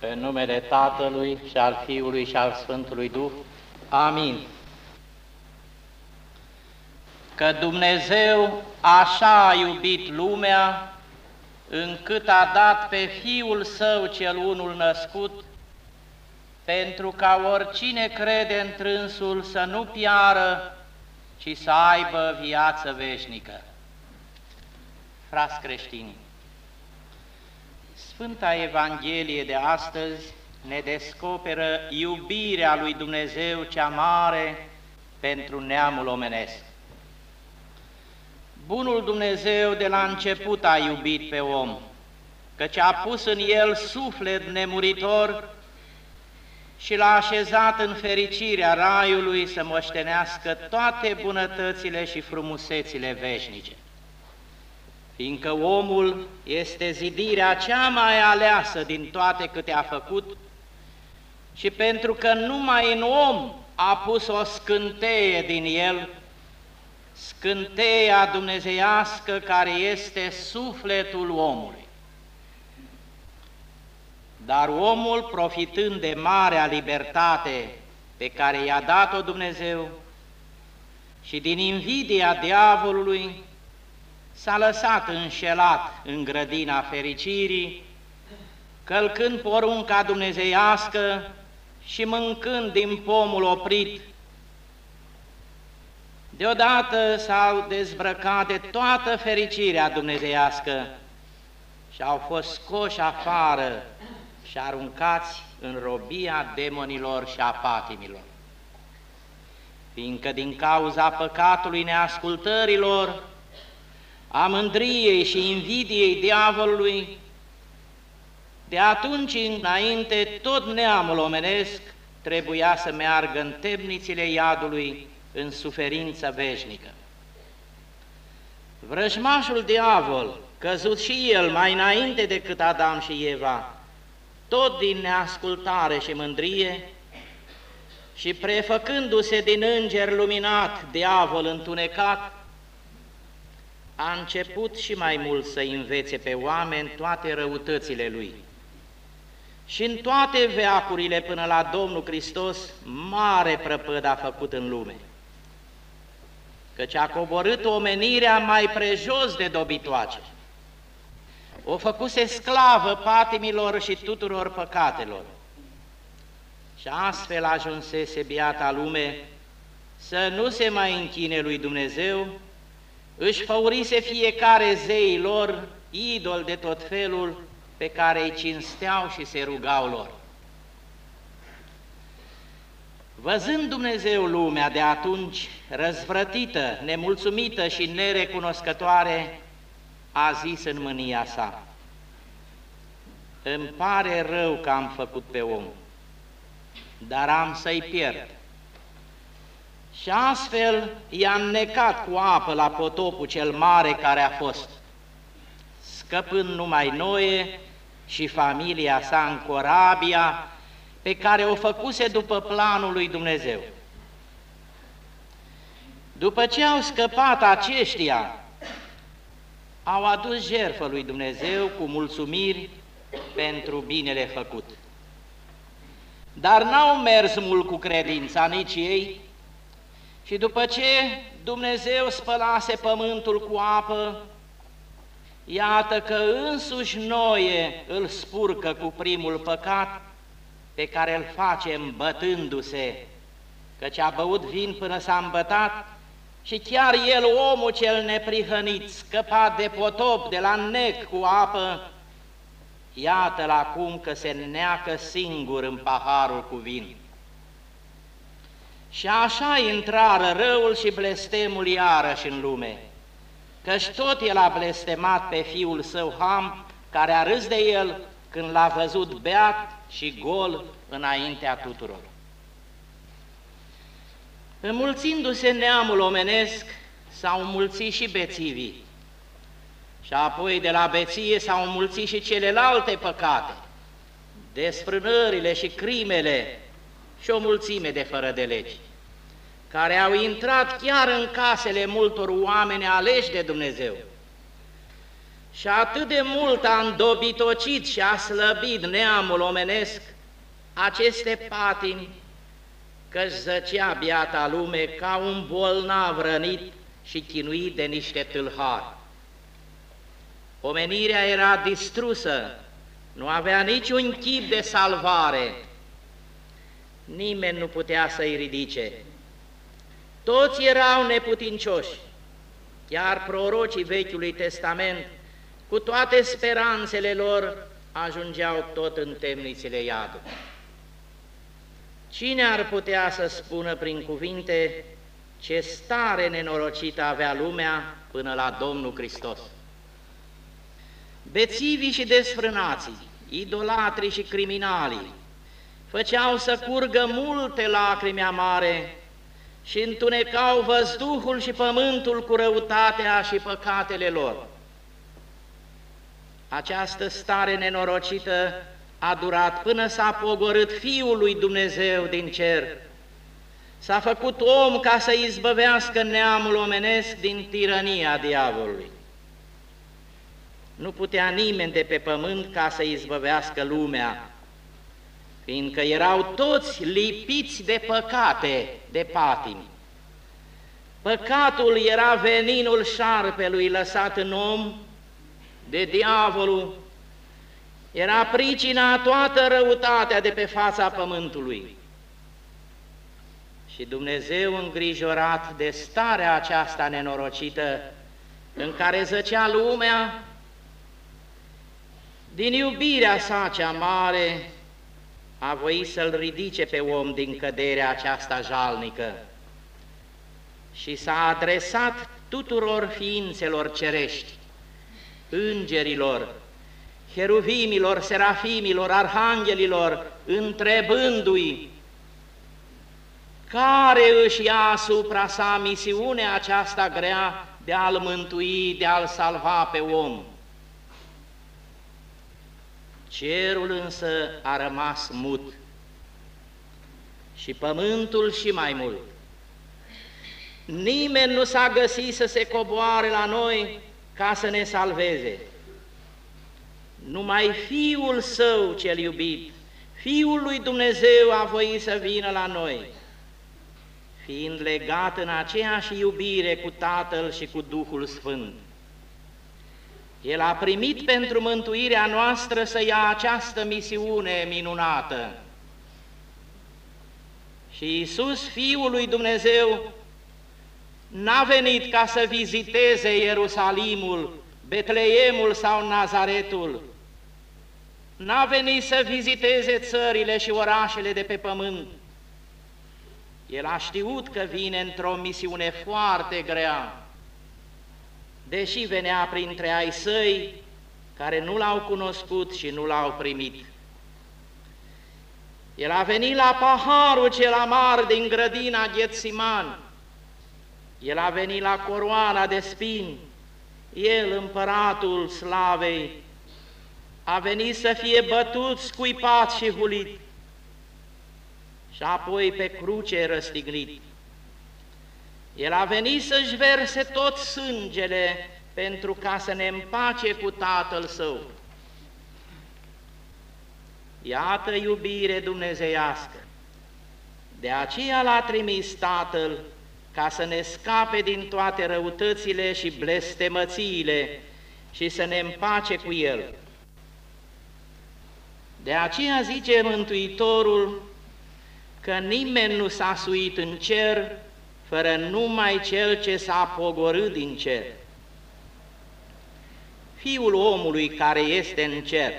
În numele Tatălui și al Fiului și al Sfântului Duh. Amin. Că Dumnezeu așa a iubit lumea, încât a dat pe Fiul Său cel unul născut, pentru ca oricine crede într-însul să nu piară, ci să aibă viață veșnică. Frați creștini, Sfânta Evanghelie de astăzi ne descoperă iubirea lui Dumnezeu cea mare pentru neamul omenesc. Bunul Dumnezeu de la început a iubit pe om, căci a pus în el suflet nemuritor și l-a așezat în fericirea raiului să moștenească toate bunătățile și frumusețile veșnice fiindcă omul este zidirea cea mai aleasă din toate câte a făcut și pentru că numai în om a pus o scânteie din el, scânteia dumnezeiască care este sufletul omului. Dar omul, profitând de marea libertate pe care i-a dat-o Dumnezeu și din invidia diavolului, s-a lăsat înșelat în grădina fericirii, călcând porunca dumnezeiască și mâncând din pomul oprit. Deodată s-au dezbrăcat de toată fericirea dumnezeiască și au fost scoși afară și aruncați în robia demonilor și a patimilor. Fiindcă din cauza păcatului neascultărilor, a mândriei și invidiei diavolului, de atunci înainte tot neamul omenesc trebuia să meargă în temnițile iadului în suferință veșnică. Vrăjmașul diavol, căzut și el mai înainte decât Adam și Eva, tot din neascultare și mândrie, și prefăcându-se din înger luminat, diavol întunecat, a început și mai mult să învețe pe oameni toate răutățile lui. Și în toate veacurile până la Domnul Hristos, mare prăpăd a făcut în lume, căci a coborât omenirea mai prejos de dobitoace. O făcuse sclavă patimilor și tuturor păcatelor. Și astfel ajunsese biata lume să nu se mai închine lui Dumnezeu, își făurise fiecare zeilor idol de tot felul pe care îi cinsteau și se rugau lor. Văzând Dumnezeu lumea de atunci răzvrătită, nemulțumită și nerecunoscătoare, a zis în mânia sa, Îmi pare rău că am făcut pe om, dar am să-i pierd și astfel i-a necat cu apă la potopul cel mare care a fost, scăpând numai Noe și familia sa în corabia pe care o făcuse după planul lui Dumnezeu. După ce au scăpat aceștia, au adus jertfă lui Dumnezeu cu mulțumiri pentru binele făcut. Dar n-au mers mult cu credința nici ei, și după ce Dumnezeu spălase pământul cu apă, iată că însuși Noe îl spurcă cu primul păcat pe care îl facem bătându-se, căci a băut vin până s-a îmbătat și chiar el, omul cel neprihănit, scăpat de potop, de la nec cu apă, iată-l acum că se neacă singur în paharul cu vin. Și așa intrară răul și blestemul iarăși în lume, căci tot el a blestemat pe fiul său Ham, care a râs de el când l-a văzut beat și gol înaintea tuturor. Înmulțindu-se neamul omenesc, s-au mulțit și bețivii, și apoi de la beție s-au mulțit și celelalte păcate, desfrânările și crimele, și o mulțime de fără de legi, care au intrat chiar în casele multor oameni aleși de Dumnezeu. și atât de mult a îndobitocit și a slăbit neamul omenesc aceste patini că zăcea biata lume ca un bolnav rănit și chinuit de niște tâlhari. Omenirea era distrusă, nu avea niciun chip de salvare, nimeni nu putea să-i ridice. Toți erau neputincioși, iar prorocii Vechiului Testament, cu toate speranțele lor, ajungeau tot în temnițele iadului. Cine ar putea să spună prin cuvinte ce stare nenorocită avea lumea până la Domnul Hristos? Bețivii și desfrânații, idolatrii și criminalii, făceau să curgă multe lacrimi amare și întunecau văzduhul și pământul cu răutatea și păcatele lor. Această stare nenorocită a durat până s-a pogorât Fiul lui Dumnezeu din cer. S-a făcut om ca să izbăvească neamul omenesc din tirania diavolului. Nu putea nimeni de pe pământ ca să izbăvească lumea, fiindcă erau toți lipiți de păcate, de patimi. Păcatul era veninul șarpelui lăsat în om de diavolul, era pricina toată răutatea de pe fața pământului. Și Dumnezeu îngrijorat de starea aceasta nenorocită în care zăcea lumea, din iubirea sa cea mare, a voit să-l ridice pe om din căderea aceasta jalnică și s-a adresat tuturor ființelor cerești, îngerilor, heruvimilor, serafimilor, arhanghelilor, întrebându-i care își ia asupra sa misiunea aceasta grea de a-l mântui, de a-l salva pe om. Cerul însă a rămas mut și pământul și mai mult. Nimeni nu s-a găsit să se coboare la noi ca să ne salveze. Numai Fiul Său cel iubit, Fiul lui Dumnezeu a voit să vină la noi, fiind legat în aceeași iubire cu Tatăl și cu Duhul Sfânt. El a primit pentru mântuirea noastră să ia această misiune minunată. Și Iisus, Fiul lui Dumnezeu, n-a venit ca să viziteze Ierusalimul, Betleemul sau Nazaretul, n-a venit să viziteze țările și orașele de pe pământ. El a știut că vine într-o misiune foarte grea, deși venea printre ai săi care nu l-au cunoscut și nu l-au primit. El a venit la paharul cel amar din grădina Ghețiman, el a venit la coroana de spini, el, împăratul slavei, a venit să fie bătut, scuipat și hulit și apoi pe cruce răstignit. El a venit să-și verse tot sângele pentru ca să ne împace cu Tatăl Său. Iată iubire dumnezeiască. De aceea l-a trimis Tatăl ca să ne scape din toate răutățile și blestemățiile și să ne împace cu El. De aceea zice Mântuitorul că nimeni nu s-a suit în cer fără numai Cel ce s-a pogorât din cer. Fiul omului care este în cer.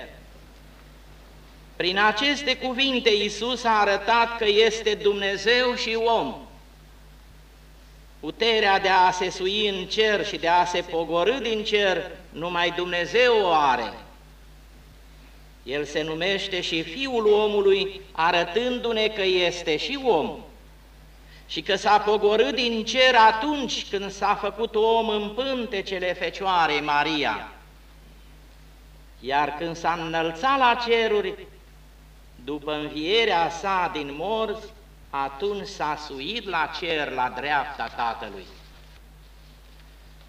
Prin aceste cuvinte Iisus a arătat că este Dumnezeu și om. Puterea de a se sui în cer și de a se pogorâ din cer, numai Dumnezeu o are. El se numește și Fiul omului, arătându-ne că este și om și că s-a pogorât din cer atunci când s-a făcut om în pântecele Fecioarei Maria. Iar când s-a înălțat la ceruri, după învierea sa din morți, atunci s-a suit la cer la dreapta Tatălui.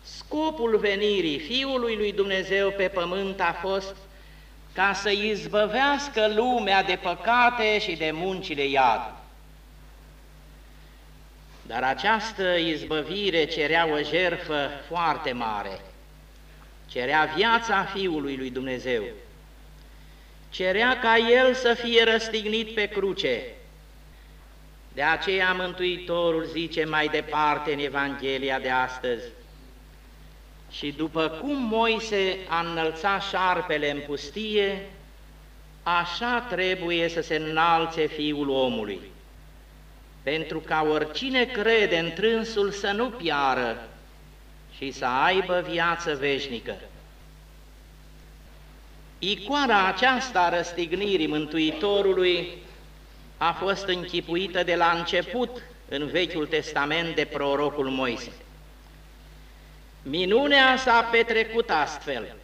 scopul venirii Fiului lui Dumnezeu pe pământ a fost ca să izbăvească lumea de păcate și de muncile iad. Dar această izbăvire cerea o jerfă foarte mare, cerea viața Fiului lui Dumnezeu, cerea ca El să fie răstignit pe cruce. De aceea Mântuitorul zice mai departe în Evanghelia de astăzi, și după cum Moise a înălțat șarpele în pustie, așa trebuie să se înalțe Fiul omului, pentru ca oricine crede în trânsul să nu piară și să aibă viață veșnică. Icoana aceasta a răstignirii Mântuitorului a fost închipuită de la început în Vechiul Testament de prorocul Moise. Minunea s-a petrecut astfel.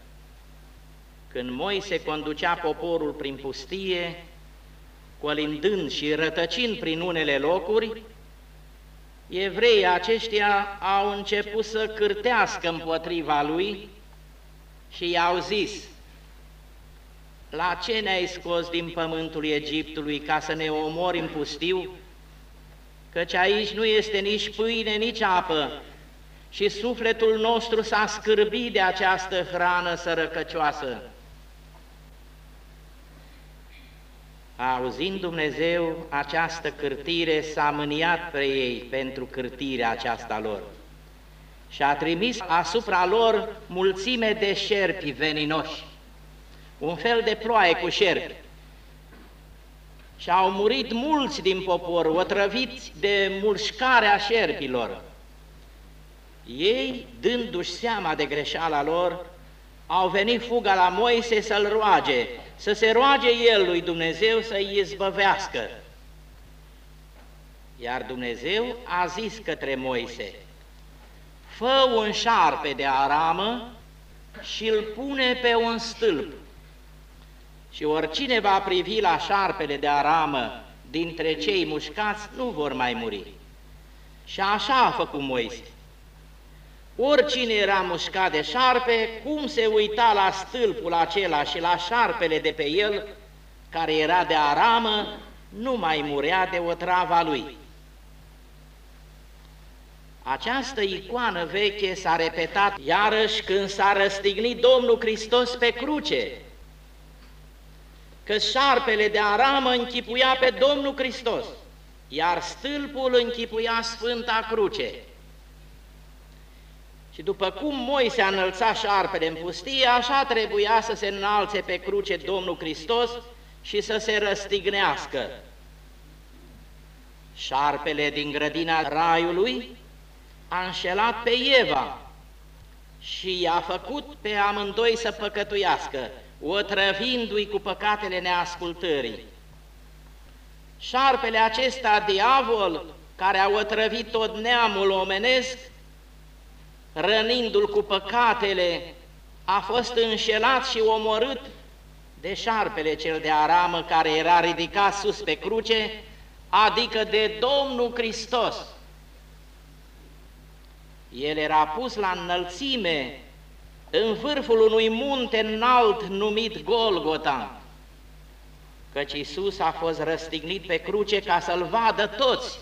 Când Moise conducea poporul prin pustie, colindând și rătăcind prin unele locuri, evreii aceștia au început să cârtească împotriva lui și i-au zis, La ce ne-ai scos din pământul Egiptului ca să ne omori în pustiu? Căci aici nu este nici pâine, nici apă, și sufletul nostru s-a scârbit de această hrană sărăcăcioasă. Auzind Dumnezeu această cârtire, s-a mâniat pe ei pentru cârtirea aceasta lor și a trimis asupra lor mulțime de șerpi veninoși, un fel de ploaie cu șerpi. Și au murit mulți din popor, otrăviți de mulșcarea șerpilor. Ei, dându-și seama de greșeala lor, au venit fuga la Moise să-l roage, să se roage el lui Dumnezeu să-i izbăvească. Iar Dumnezeu a zis către Moise, fă un șarpe de aramă și îl pune pe un stâlp. Și oricine va privi la șarpele de aramă dintre cei mușcați nu vor mai muri. Și așa a făcut Moise. Oricine era mușcat de șarpe, cum se uita la stâlpul acela și la șarpele de pe el, care era de aramă, nu mai murea de o trava lui. Această icoană veche s-a repetat iarăși când s-a răstignit Domnul Hristos pe cruce, că șarpele de aramă închipuia pe Domnul Hristos, iar stâlpul închipuia Sfânta Cruce. Și după cum Moise a înălțat șarpele în pustie, așa trebuia să se înalțe pe cruce Domnul Hristos și să se răstignească. Șarpele din grădina raiului a înșelat pe Eva și i-a făcut pe amândoi să păcătuiască, otrăvindu-i cu păcatele neascultării. Șarpele acesta, diavol, care a otrăvit tot neamul omenesc, rănindu-l cu păcatele, a fost înșelat și omorât de șarpele cel de aramă care era ridicat sus pe cruce, adică de Domnul Hristos. El era pus la înălțime în vârful unui munte înalt numit Golgota, căci Iisus a fost răstignit pe cruce ca să-L vadă toți,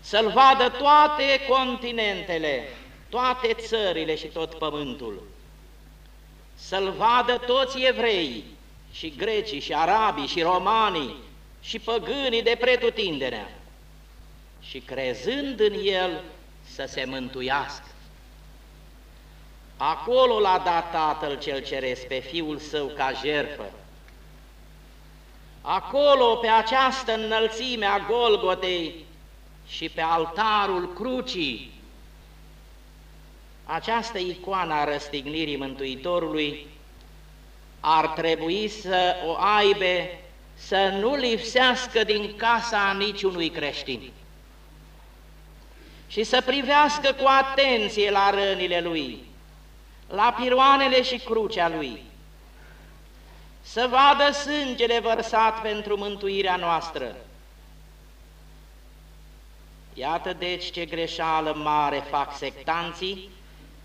să-L vadă toate continentele, toate țările și tot pământul, să-L vadă toți evreii și grecii și arabii și romanii și păgânii de pretutinderea și crezând în El să se mântuiască. Acolo l-a dat Tatăl cel Ceresc pe Fiul Său ca jerfă. Acolo, pe această înălțime a Golgotei și pe altarul crucii, această icoană a răstignirii Mântuitorului ar trebui să o aibă, să nu lipsească din casa niciunui creștin și să privească cu atenție la rănile lui, la piroanele și crucea lui, să vadă sângele vărsat pentru mântuirea noastră. Iată deci ce greșeală mare fac sectanții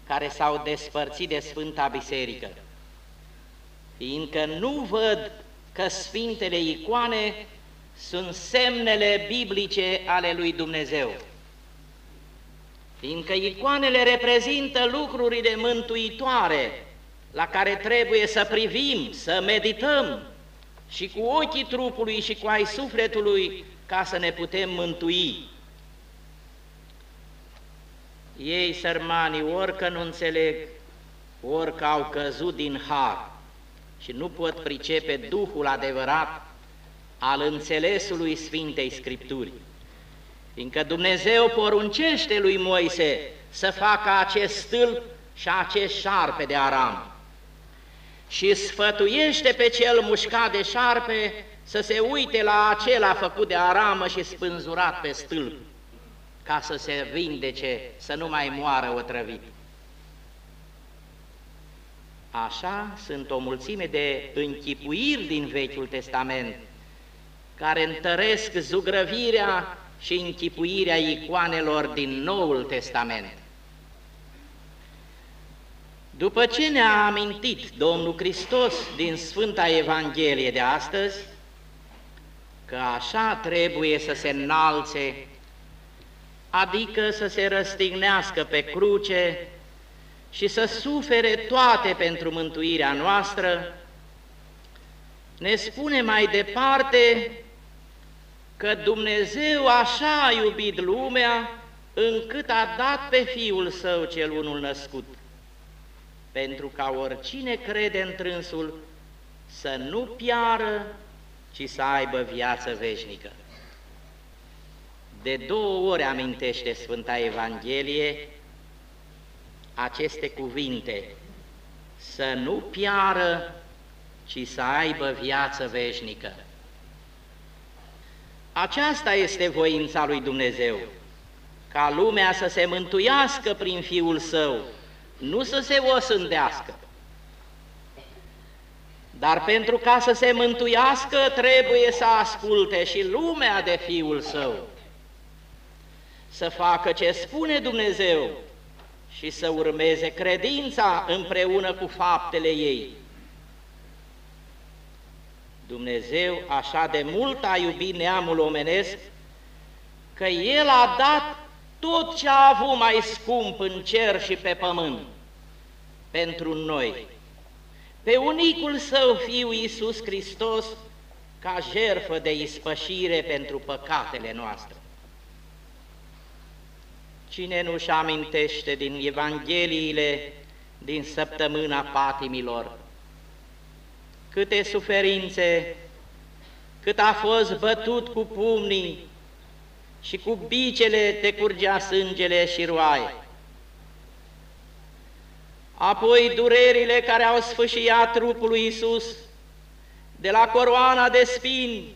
care s-au despărțit de Sfânta Biserică, fiindcă nu văd că Sfintele icoane sunt semnele biblice ale lui Dumnezeu. Fiindcă icoanele reprezintă lucrurile mântuitoare la care trebuie să privim, să medităm și cu ochii trupului și cu ai sufletului ca să ne putem mântui. Ei, sărmanii, orică nu înțeleg, orică au căzut din har și nu pot pricepe Duhul adevărat al înțelesului Sfintei Scripturi. Fiindcă Dumnezeu poruncește lui Moise să facă acest stâlp și acest șarpe de aram și sfătuiește pe cel mușcat de șarpe să se uite la acela făcut de aramă și spânzurat pe stâlp, ca să se vindece, să nu mai moară otrăvit. Așa sunt o mulțime de închipuiri din Vechiul Testament, care întăresc zugrăvirea și închipuirea icoanelor din Noul Testament. După ce ne-a amintit Domnul Hristos din Sfânta Evanghelie de astăzi, că așa trebuie să se înalțe, adică să se răstignească pe cruce și să sufere toate pentru mântuirea noastră, ne spune mai departe că Dumnezeu așa a iubit lumea încât a dat pe Fiul Său cel unul născut, pentru ca oricine crede în trânsul să nu piară, ci să aibă viață veșnică. De două ori amintește Sfânta Evanghelie aceste cuvinte, să nu piară, ci să aibă viață veșnică. Aceasta este voința lui Dumnezeu, ca lumea să se mântuiască prin Fiul Său, nu să se osândească. Dar pentru ca să se mântuiască, trebuie să asculte și lumea de Fiul Său, să facă ce spune Dumnezeu și să urmeze credința împreună cu faptele ei. Dumnezeu așa de mult a iubit neamul omenesc, că El a dat tot ce a avut mai scump în cer și pe pământ pentru noi, pe unicul Său Fiu Iisus Hristos, ca jerfă de ispășire pentru păcatele noastre. Cine nu-și amintește din Evangheliile din săptămâna patimilor, câte suferințe, cât a fost bătut cu pumnii și cu bicele te curgea sângele și roaie. Apoi durerile care au sfâșiat trupul lui Iisus, de la coroana de spini,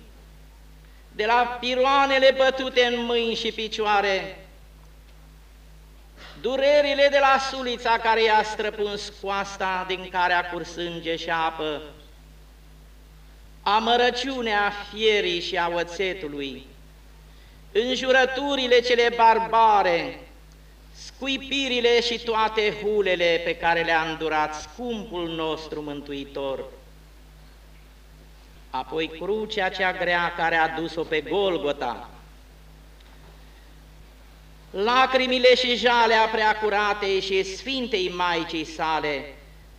de la piroanele bătute în mâini și picioare, durerile de la sulița care i-a străpuns coasta din care a curs sânge și apă, amărăciunea fierii și a oțetului, înjurăturile cele barbare, scuipirile și toate hulele pe care le-a îndurat scumpul nostru Mântuitor, apoi crucea cea grea care a dus-o pe Golgota, lacrimile și jalea preacuratei și Sfintei Maicii sale,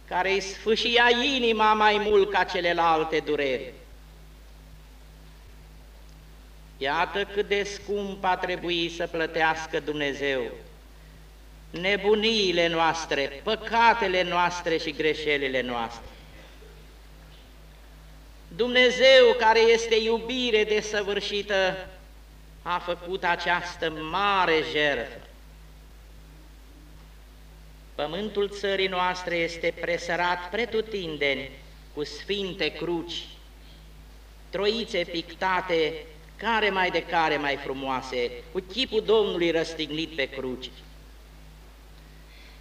care îi sfâșia inima mai mult ca celelalte dureri. Iată cât de scump a trebuit să plătească Dumnezeu nebuniile noastre, păcatele noastre și greșelile noastre. Dumnezeu, care este iubire desăvârșită, a făcut această mare jertfă. Pământul țării noastre este presărat pretutindeni cu sfinte cruci, troițe pictate, care mai de care mai frumoase, cu chipul Domnului răstignit pe cruci.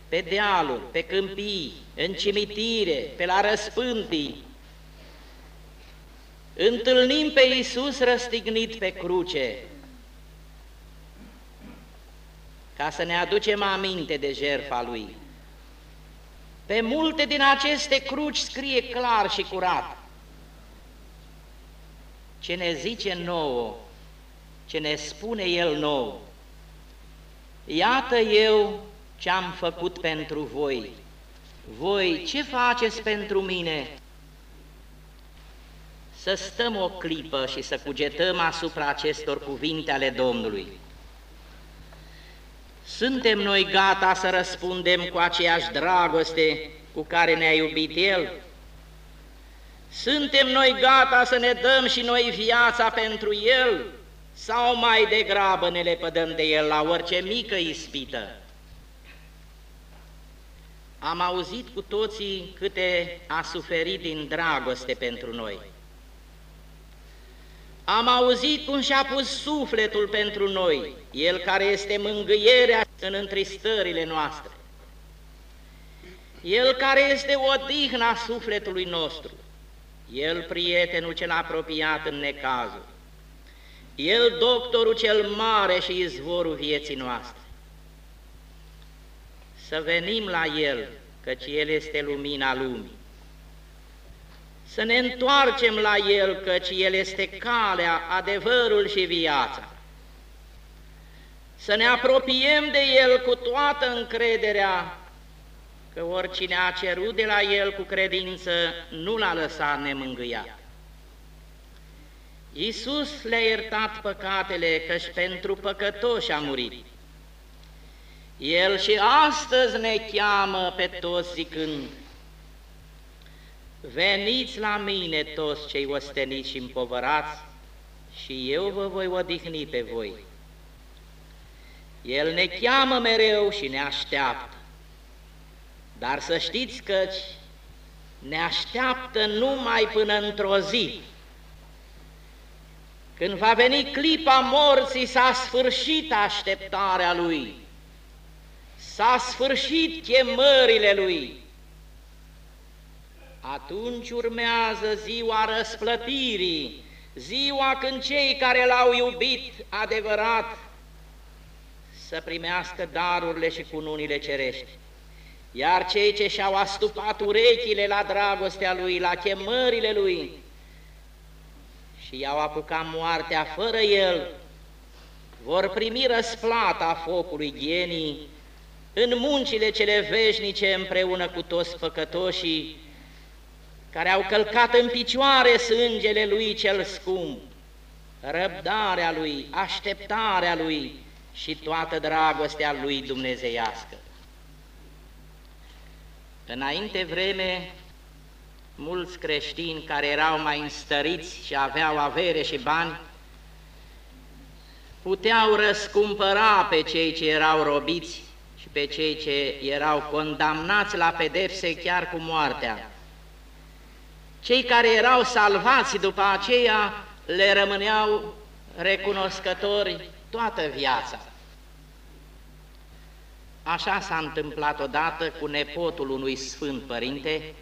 Pe dealuri, pe câmpii, în cimitire, pe la răspântii, întâlnim pe Iisus răstignit pe cruce, ca să ne aducem aminte de jertfa Lui. Pe multe din aceste cruci scrie clar și curat ce ne zice nouă, ce ne spune El nou. Iată eu ce am făcut pentru voi. Voi ce faceți pentru mine? Să stăm o clipă și să cugetăm asupra acestor cuvinte ale Domnului. Suntem noi gata să răspundem cu aceeași dragoste cu care ne-a iubit El? Suntem noi gata să ne dăm și noi viața pentru El sau mai degrabă ne lepădăm de El la orice mică ispită? Am auzit cu toții câte a suferit din dragoste pentru noi. Am auzit cum și-a pus sufletul pentru noi, El care este mângâierea în întristările noastre. El care este odihna sufletului nostru, El prietenul cel apropiat în necazul, El doctorul cel mare și izvorul vieții noastre. Să venim la El, căci El este lumina lumii să ne întoarcem la El, căci El este calea, adevărul și viața. Să ne apropiem de El cu toată încrederea, că oricine a cerut de la El cu credință nu l-a lăsat nemângâiat. Iisus le-a iertat păcatele, căci pentru păcătoși a murit. El și astăzi ne cheamă pe toți zicând, Veniți la mine toți cei osteniți și împovărați și eu vă voi odihni pe voi. El ne cheamă mereu și ne așteaptă, dar să știți că ne așteaptă numai până într-o zi. Când va veni clipa morții, s-a sfârșit așteptarea Lui, s-a sfârșit chemările Lui, atunci urmează ziua răsplătirii, ziua când cei care l-au iubit adevărat să primească darurile și cununile cerești. Iar cei ce și-au astupat urechile la dragostea Lui, la chemările Lui și i-au apucat moartea fără El, vor primi răsplata focului ghenii în muncile cele veșnice împreună cu toți păcătoșii care au călcat în picioare sângele lui cel scump, răbdarea lui, așteptarea lui și toată dragostea lui dumnezeiască. Înainte vreme, mulți creștini care erau mai înstăriți și aveau avere și bani, puteau răscumpăra pe cei ce erau robiți și pe cei ce erau condamnați la pedepse chiar cu moartea, cei care erau salvați după aceea le rămâneau recunoscători toată viața. Așa s-a întâmplat odată cu nepotul unui sfânt părinte,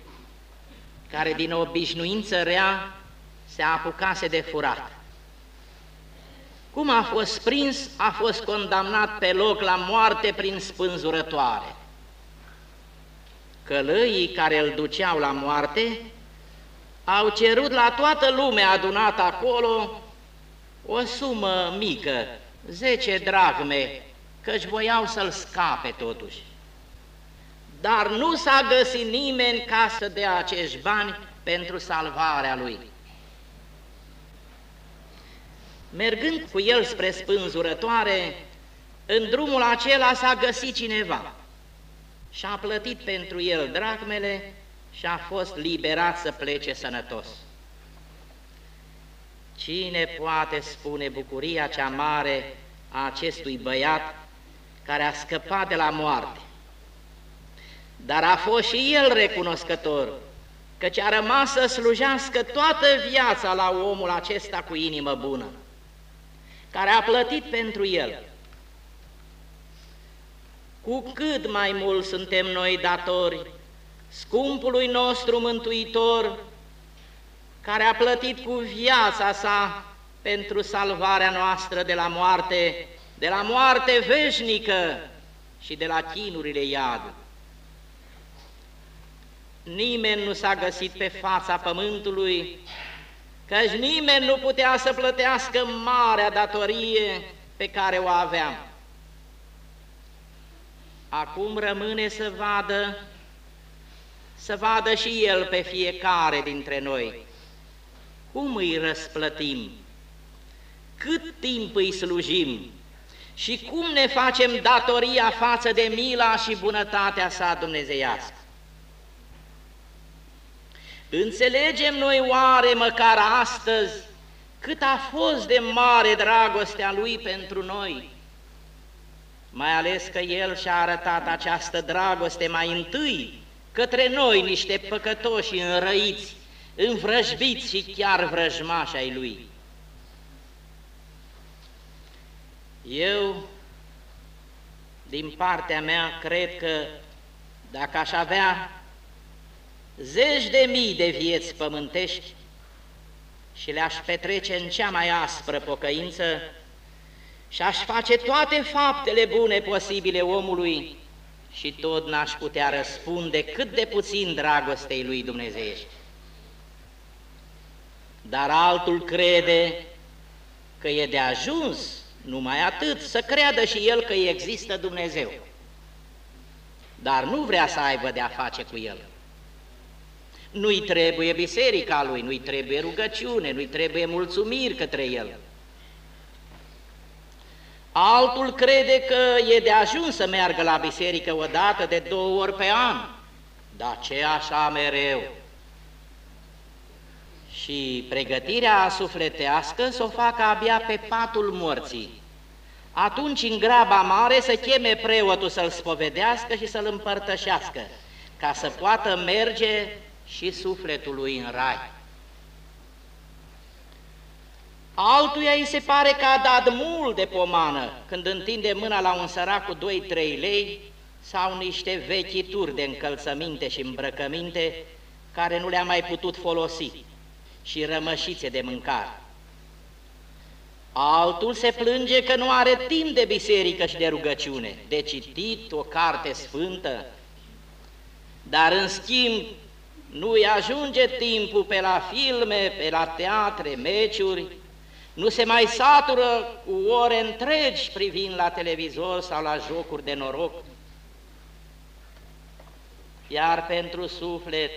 care din obișnuință rea se apucase de furat. Cum a fost prins, a fost condamnat pe loc la moarte prin spânzurătoare. Călăii care îl duceau la moarte au cerut la toată lumea adunată acolo o sumă mică, zece dragme, căci voiau să-l scape totuși. Dar nu s-a găsit nimeni ca să dea acești bani pentru salvarea lui. Mergând cu el spre spânzurătoare, în drumul acela s-a găsit cineva și a plătit pentru el dracmele și a fost liberat să plece sănătos. Cine poate spune bucuria cea mare a acestui băiat care a scăpat de la moarte? Dar a fost și el recunoscător, căci a rămas să slujească toată viața la omul acesta cu inimă bună, care a plătit pentru el. Cu cât mai mult suntem noi datori scumpului nostru Mântuitor, care a plătit cu viața sa pentru salvarea noastră de la moarte, de la moarte veșnică și de la chinurile iadului. nimeni nu s-a găsit pe fața pământului, căci nimeni nu putea să plătească marea datorie pe care o aveam. Acum rămâne să vadă, să vadă și El pe fiecare dintre noi. Cum îi răsplătim? Cât timp îi slujim? Și cum ne facem datoria față de mila și bunătatea sa dumnezeiască? Înțelegem noi oare măcar astăzi cât a fost de mare dragostea Lui pentru noi? Mai ales că El și-a arătat această dragoste mai întâi către noi, niște păcătoși înrăiți, învrăjbiți și chiar vrăjmași ai Lui. Eu, din partea mea, cred că dacă aș avea zeci de mii de vieți pământești și le-aș petrece în cea mai aspră pocăință și aș face toate faptele bune posibile omului și tot n-aș putea răspunde cât de puțin dragostei lui Dumnezeiești. Dar altul crede că e de ajuns, numai atât, să creadă și el că există Dumnezeu. Dar nu vrea să aibă de-a face cu el. Nu-i trebuie biserica lui, nu-i trebuie rugăciune, nu-i trebuie mulțumiri către el. Altul crede că e de ajuns să meargă la biserică o dată de două ori pe an, dar ce așa mereu? Și pregătirea sufletească să o facă abia pe patul morții. Atunci, în graba mare, să cheme preotul să-l spovedească și să-l împărtășească, ca să poată merge și sufletul lui în rai. Altuia îi se pare că a dat mult de pomană când întinde mâna la un sărac cu 2-3 lei sau niște vechituri de încălțăminte și îmbrăcăminte care nu le-a mai putut folosi și rămășițe de mâncare. Altul se plânge că nu are timp de biserică și de rugăciune, de citit o carte sfântă, dar în schimb nu-i ajunge timpul pe la filme, pe la teatre, meciuri, nu se mai satură cu ore întregi privind la televizor sau la jocuri de noroc. Iar pentru suflet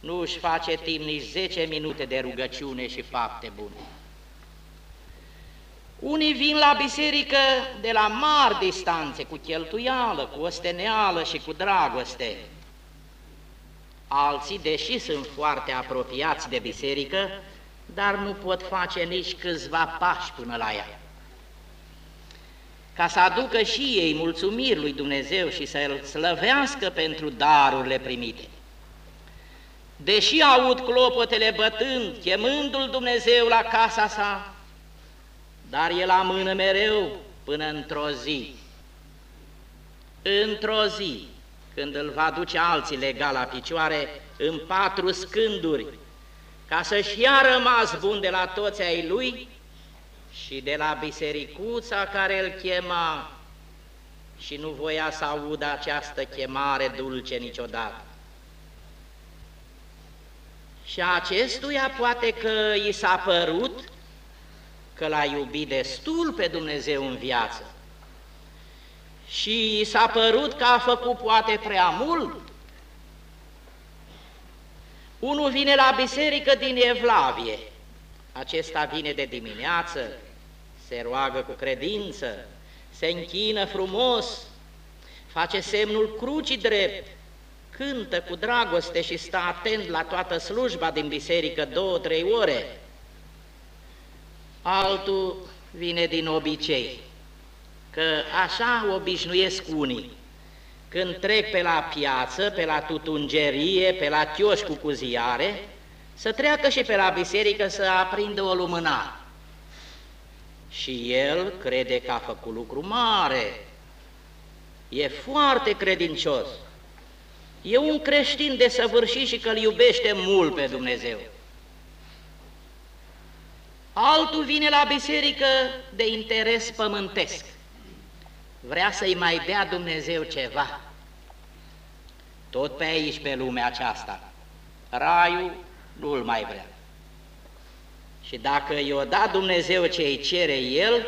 nu își face timp nici 10 minute de rugăciune și fapte bune. Unii vin la biserică de la mari distanțe, cu cheltuială, cu osteneală și cu dragoste. Alții, deși sunt foarte apropiați de biserică, dar nu pot face nici câțiva pași până la ea. Ca să aducă și ei mulțumiri lui Dumnezeu și să-L slăvească pentru darurile primite. Deși aud clopotele bătând, chemându-L Dumnezeu la casa sa, dar El amână mereu până într-o zi. Într-o zi, când îl va duce alții legal la picioare, în patru scânduri, ca să-și ia rămas bun de la toți ai lui și de la bisericuța care îl chema și nu voia să audă această chemare dulce niciodată. Și acestuia poate că i s-a părut că l-a iubit destul pe Dumnezeu în viață și i s-a părut că a făcut poate prea mult unul vine la biserică din Evlavie, acesta vine de dimineață, se roagă cu credință, se închină frumos, face semnul crucii drept, cântă cu dragoste și stă atent la toată slujba din biserică două, trei ore. Altul vine din obicei, că așa obișnuiesc unii când trec pe la piață, pe la tutungerie, pe la chioșcul cu ziare, să treacă și pe la biserică să aprindă o lumânare. Și el crede că a făcut lucru mare, e foarte credincios, e un creștin de săvârșit și că îl iubește mult pe Dumnezeu. Altul vine la biserică de interes pământesc, vrea să-i mai dea Dumnezeu ceva. tot pe aici, pe lumea aceasta. Raiul nu-l mai vrea. Și dacă i-o da Dumnezeu ce îi cere El,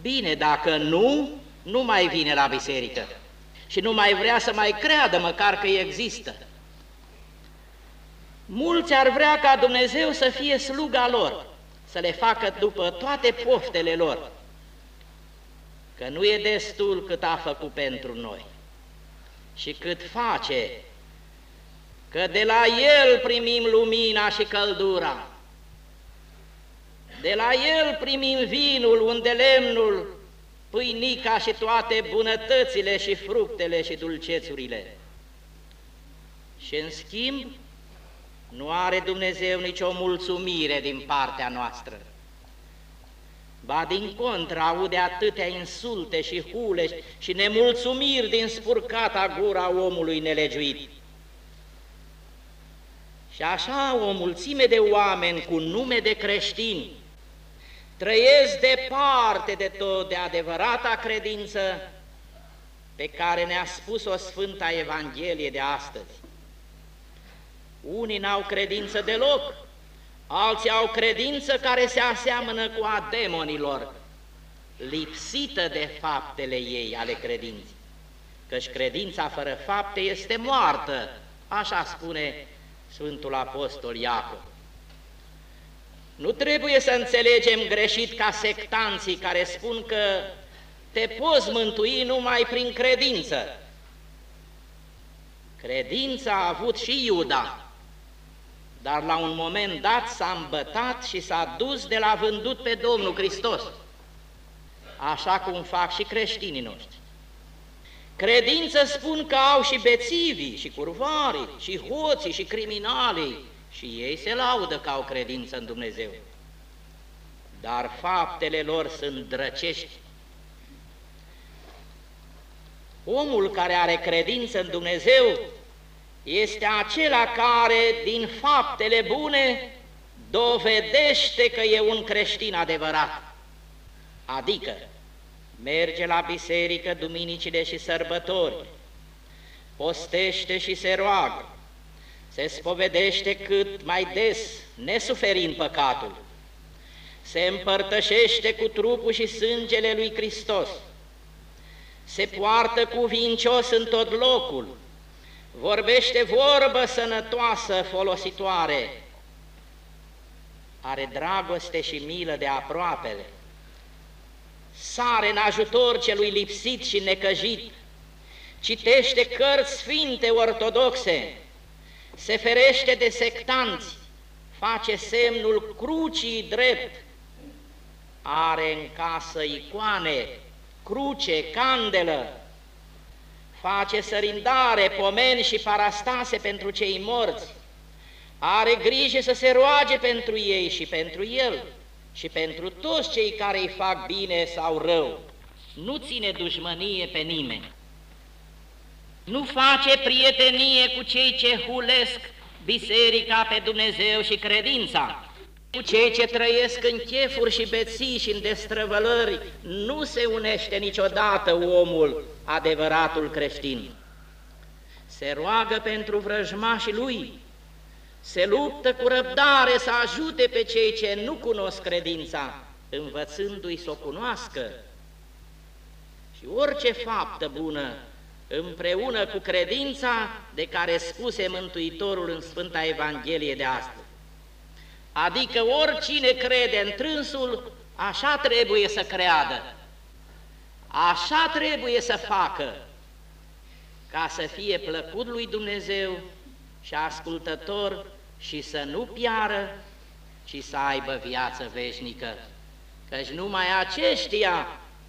bine, dacă nu, nu mai vine la biserică și nu mai vrea să mai creadă măcar că există. Mulți ar vrea ca Dumnezeu să fie sluga lor, să le facă după toate poftele lor, că nu e destul cât a făcut pentru noi și cât face, că de la El primim lumina și căldura, de la El primim vinul unde lemnul, pâinica și toate bunătățile și fructele și dulcețurile. Și în schimb, nu are Dumnezeu nicio mulțumire din partea noastră. Ba din contră aude atâtea insulte și hule și nemulțumiri din spurcata gura omului nelegiuit. Și așa o mulțime de oameni cu nume de creștini trăiesc departe de tot de adevărata credință pe care ne-a spus-o Sfânta Evanghelie de astăzi. Unii n-au credință deloc, alții au credință care se aseamănă cu a demonilor, lipsită de faptele ei ale credinței, căci credința fără fapte este moartă, așa spune Sfântul Apostol Iacov. Nu trebuie să înțelegem greșit ca sectanții care spun că te poți mântui numai prin credință. Credința a avut și Iuda, dar la un moment dat s-a îmbătat și s-a dus de la vândut pe Domnul Hristos, așa cum fac și creștinii noștri. Credință spun că au și bețivii, și curvarii, și hoții, și criminalii, și ei se laudă că au credință în Dumnezeu. Dar faptele lor sunt drăcești. Omul care are credință în Dumnezeu este acela care, din faptele bune, dovedește că e un creștin adevărat. Adică, merge la biserică duminicile și sărbători, postește și se roagă, se spovedește cât mai des, nesuferind păcatul, se împărtășește cu trupul și sângele lui Hristos, se poartă cuvincios în tot locul, vorbește vorbă sănătoasă, folositoare, are dragoste și milă de aproapele, sare în ajutor celui lipsit și necăjit, citește cărți sfinte ortodoxe, se ferește de sectanți, face semnul crucii drept, are în casă icoane, cruce, candelă, face sărindare, pomeni și parastase pentru cei morți, are grijă să se roage pentru ei și pentru el și pentru toți cei care îi fac bine sau rău. Nu ține dușmănie pe nimeni. Nu face prietenie cu cei ce hulesc biserica pe Dumnezeu și credința, cu cei ce trăiesc în chefuri și beții și în destrăvălări, nu se unește niciodată omul, adevăratul creștin. Se roagă pentru vrăjmașii lui, se luptă cu răbdare să ajute pe cei ce nu cunosc credința, învățându-i să o cunoască. Și orice faptă bună împreună cu credința de care spuse Mântuitorul în Sfânta Evanghelie de astăzi. Adică oricine crede în trânsul, așa trebuie să creadă, așa trebuie să facă, ca să fie plăcut lui Dumnezeu și ascultător și să nu piară, ci să aibă viață veșnică, căci numai aceștia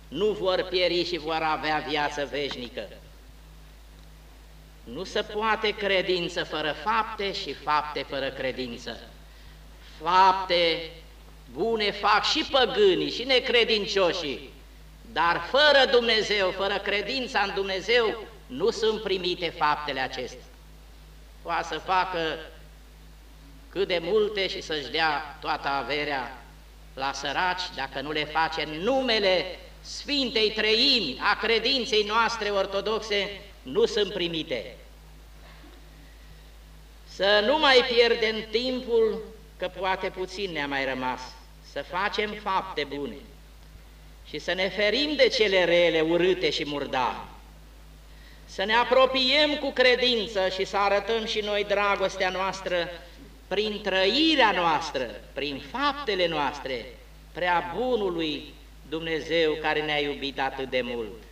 nu vor pieri și vor avea viață veșnică. Nu se poate credință fără fapte și fapte fără credință. Fapte bune fac și păgânii și necredincioșii, dar fără Dumnezeu, fără credința în Dumnezeu, nu sunt primite faptele acestea. Poate să facă cât de multe și să-și dea toată averea la săraci, dacă nu le face în numele Sfintei Trăimi, a credinței noastre ortodoxe, nu sunt primite. Să nu mai pierdem timpul, că poate puțin ne-a mai rămas, să facem fapte bune și să ne ferim de cele rele, urâte și murdare. Să ne apropiem cu credință și să arătăm și noi dragostea noastră prin trăirea noastră, prin faptele noastre, prea bunului Dumnezeu care ne-a iubit atât de mult.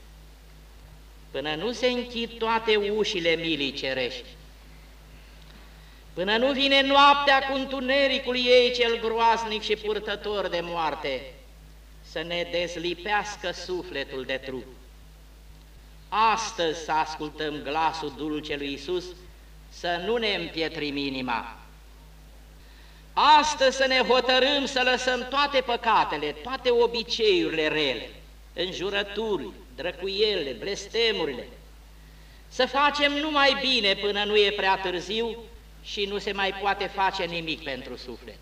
Până nu se închid toate ușile milii cerești, până nu vine noaptea cu întunericul ei cel groaznic și purtător de moarte, să ne dezlipească sufletul de trup. Astăzi să ascultăm glasul dulce lui Isus, să nu ne împietrim inima. Astăzi să ne hotărâm să lăsăm toate păcatele, toate obiceiurile rele, înjurături, drăcuielile, blestemurile, să facem numai bine până nu e prea târziu și nu se mai poate face nimic pentru suflet.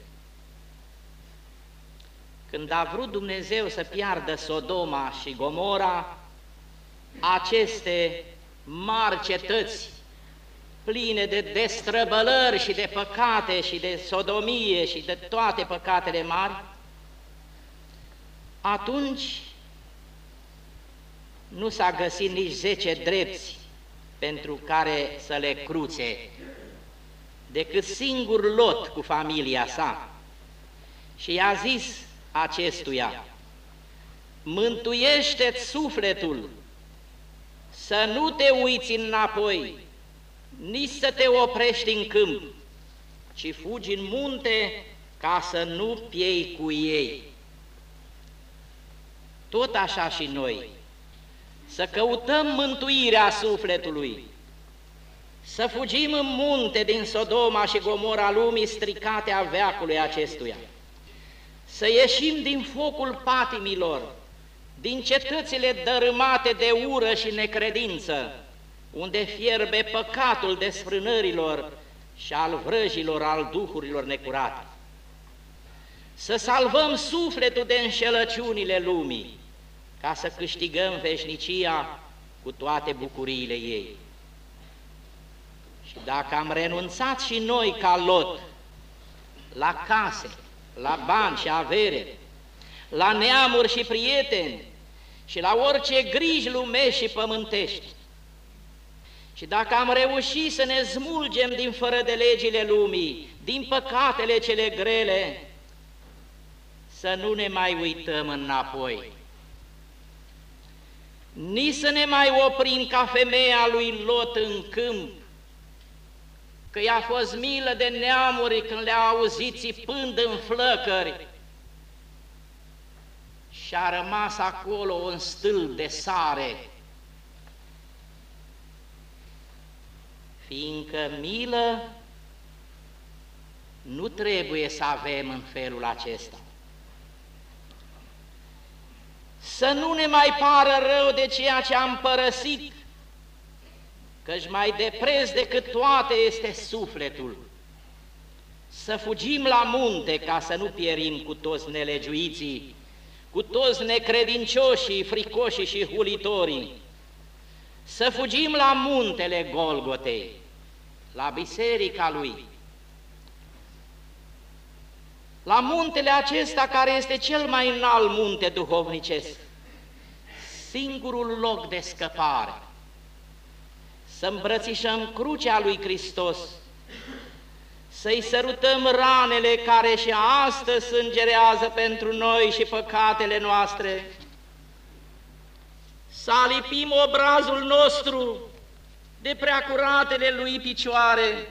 Când a vrut Dumnezeu să piardă Sodoma și Gomora, aceste mari cetăți pline de destrăbălări și de păcate și de sodomie și de toate păcatele mari, atunci nu s-a găsit nici zece drepți pentru care să le cruțe, decât singur Lot cu familia sa. Și i-a zis acestuia, mântuiește-ți sufletul, să nu te uiți înapoi, nici să te oprești în câmp, ci fugi în munte ca să nu piei cu ei. Tot așa și noi, să căutăm mântuirea sufletului, să fugim în munte din Sodoma și Gomora lumii stricate a veacului acestuia, să ieșim din focul patimilor, din cetățile dărâmate de ură și necredință, unde fierbe păcatul desfrânărilor și al vrăjilor, al duhurilor necurate. Să salvăm sufletul de înșelăciunile lumii, ca să câștigăm veșnicia cu toate bucuriile ei. Și dacă am renunțat și noi ca Lot la case, la bani și avere, la neamuri și prieteni și la orice griji lumești și pământești, și dacă am reușit să ne smulgem din fără de legile lumii, din păcatele cele grele, să nu ne mai uităm înapoi. Nici să ne mai oprim ca femeia lui Lot în câmp, că i-a fost milă de neamuri când le-a auzit țipând în flăcări și a rămas acolo un stâlp de sare fiindcă milă nu trebuie să avem în felul acesta. Să nu ne mai pară rău de ceea ce am părăsit, căci mai de preț decât toate este sufletul. Să fugim la munte ca să nu pierim cu toți nelegiuiții, cu toți necredincioșii, fricoșii și hulitorii. Să fugim la muntele Golgotei, la biserica lui, la muntele acesta care este cel mai înalt munte duhovnicesc, singurul loc de scăpare, să îmbrățișăm crucea lui Hristos, să-i sărutăm ranele care și astăzi sângerează pentru noi și păcatele noastre, să alipim obrazul nostru de preacuratele lui picioare.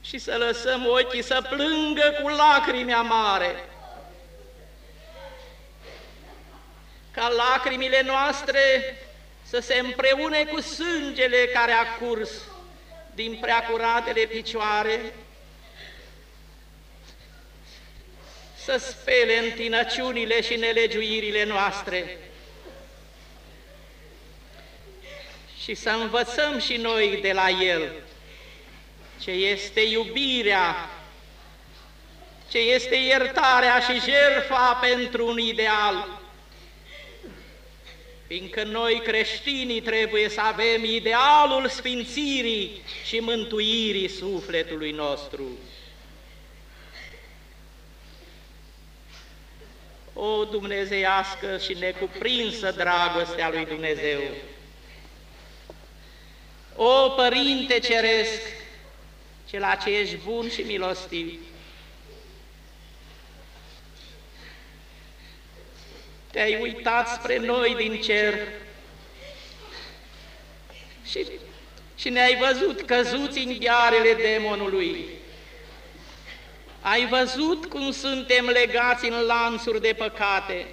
Și să lăsăm ochii să plângă cu lacrimi amare. Ca lacrimile noastre să se împreune cu sângele care a curs din preacuratele picioare, să spele întinăciunile și nelegiuirile noastre și să învățăm și noi de la El ce este iubirea, ce ce este iertarea și jertfa pentru un ideal. Fiindcă noi creștinii trebuie să avem idealul sfințirii și mântuirii sufletului nostru. O dumnezeiască și necuprinsă dragostea lui Dumnezeu! O Părinte Ceresc, cel ce ești bun și milostiv, te-ai uitat spre noi din cer și, și ne-ai văzut căzuți în ghearele demonului. Ai văzut cum suntem legați în lanțuri de păcate.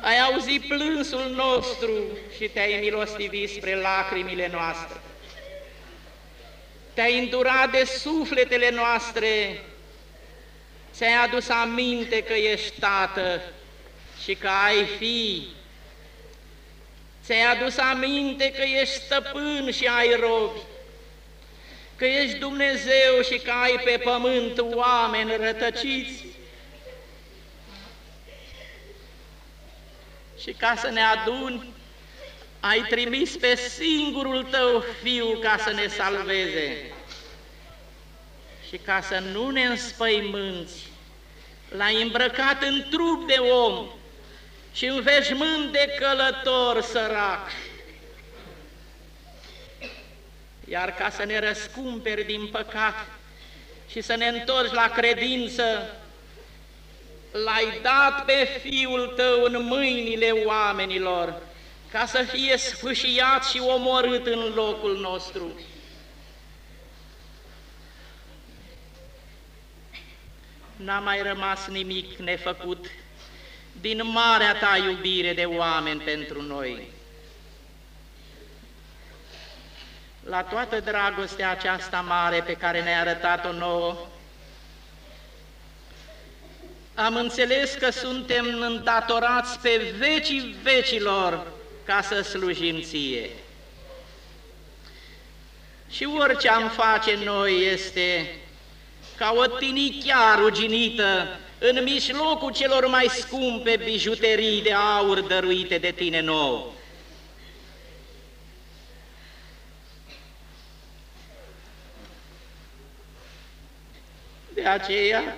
Ai auzit plânsul nostru și te-ai milostivit spre lacrimile noastre. Te-ai îndurat de sufletele noastre ți-ai adus aminte că ești tată și că ai fi. Ți-ai adus aminte că ești stăpân și ai robi, că ești Dumnezeu și că ai pe pământ oameni rătăciți. Și ca să ne aduni, ai trimis pe singurul tău Fiu ca să ne salveze și ca să nu ne înspăimânți, l-ai îmbrăcat în trup de om și în veșmânt de călător sărac. Iar ca să ne răscumperi din păcat și să ne întorci la credință, l-ai dat pe Fiul Tău în mâinile oamenilor, ca să fie sfâșiat și omorât în locul nostru. N-a mai rămas nimic nefăcut din marea ta iubire de oameni pentru noi. La toată dragostea aceasta mare pe care ne-a arătat-o nouă, am înțeles că suntem îndatorați pe vecii vecilor ca să slujim ție. Și orice am face noi este ca o tinichea ruginită în mijlocul celor mai scumpe bijuterii de aur dăruite de tine nou. De aceea,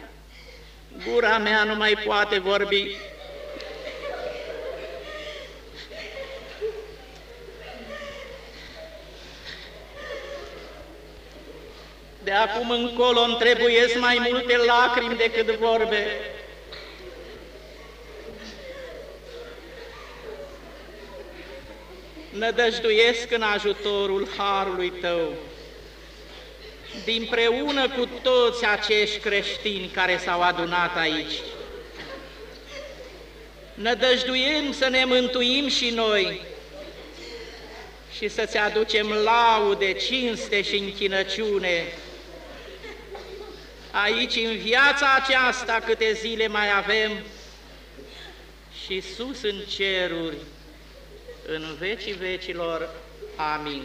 gura mea nu mai poate vorbi De acum încolo îmi trebuiesc mai multe lacrimi decât vorbe. Nădăjduiesc în ajutorul Harului Tău, dinpreună cu toți acești creștini care s-au adunat aici. Nădăjduiem să ne mântuim și noi și să-ți aducem laude, cinste și închinăciune aici în viața aceasta câte zile mai avem și sus în ceruri, în vecii vecilor. Amin.